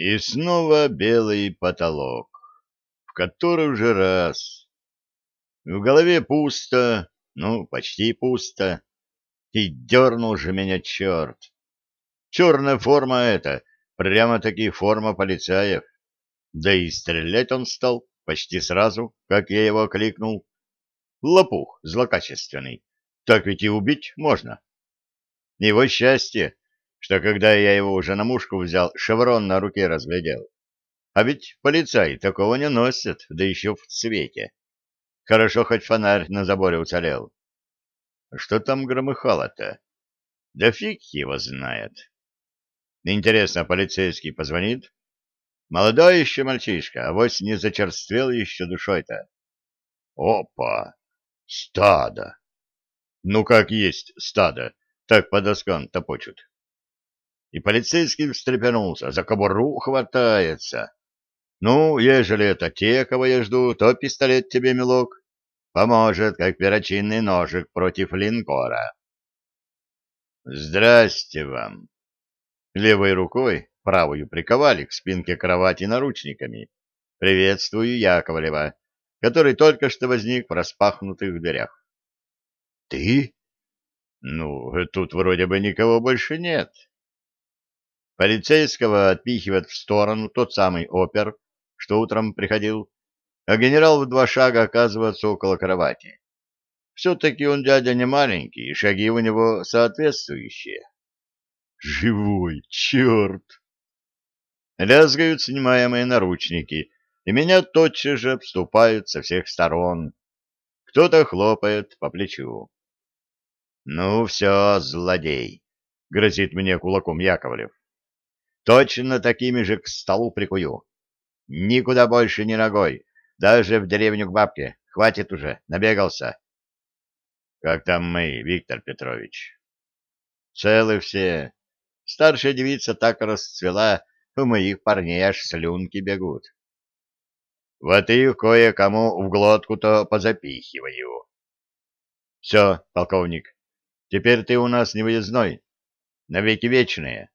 И снова белый потолок, в который уже раз. В голове пусто, ну, почти пусто. И дернул же меня черт. Черная форма эта, прямо-таки форма полицаев. Да и стрелять он стал почти сразу, как я его кликнул. Лопух злокачественный. Так ведь и убить можно. Его счастье, что когда я его уже на мушку взял, шеврон на руке разглядел. А ведь полицай такого не носит, да еще в цвете. Хорошо, хоть фонарь на заборе уцелел. Что там громыхало-то? Да фиг его знает. Интересно, полицейский позвонит? Молодой еще мальчишка, авось не зачерствел еще душой-то. Опа! Стадо! Ну, как есть стадо, так по доскам топочут. И полицейский встрепенулся, за кобуру хватается. Ну, ежели это те, кого я жду, то пистолет тебе, милок, поможет, как перочинный ножик против линкора. Здрасте вам. Левой рукой, правую приковали к спинке кровати наручниками. Приветствую Яковлева, который только что возник в распахнутых дверях. Ты? Ну, тут вроде бы никого больше нет. Полицейского отпихивает в сторону тот самый опер, что утром приходил, а генерал в два шага оказывается около кровати. Все-таки он дядя не маленький, и шаги у него соответствующие. Живой, черт! Лязгают снимаемые наручники, и меня тотчас же обступают со всех сторон. Кто-то хлопает по плечу. «Ну все, злодей!» — грозит мне кулаком Яковлев. Точно такими же к столу прикую. Никуда больше ни ногой, даже в деревню к бабке. Хватит уже, набегался. Как там мы, Виктор Петрович? Целы все. Старшая девица так расцвела, у моих парней аж слюнки бегут. Вот их кое-кому в глотку-то позапихиваю. Все, полковник, теперь ты у нас не выездной. Навеки вечные.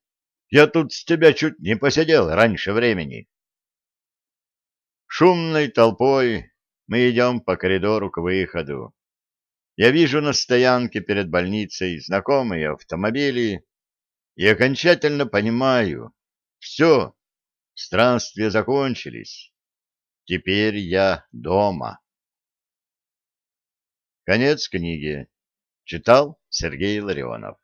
Я тут с тебя чуть не посидел раньше времени. Шумной толпой мы идем по коридору к выходу. Я вижу на стоянке перед больницей знакомые автомобили и окончательно понимаю, все, странствия закончились. Теперь я дома. Конец книги. Читал Сергей Ларионов.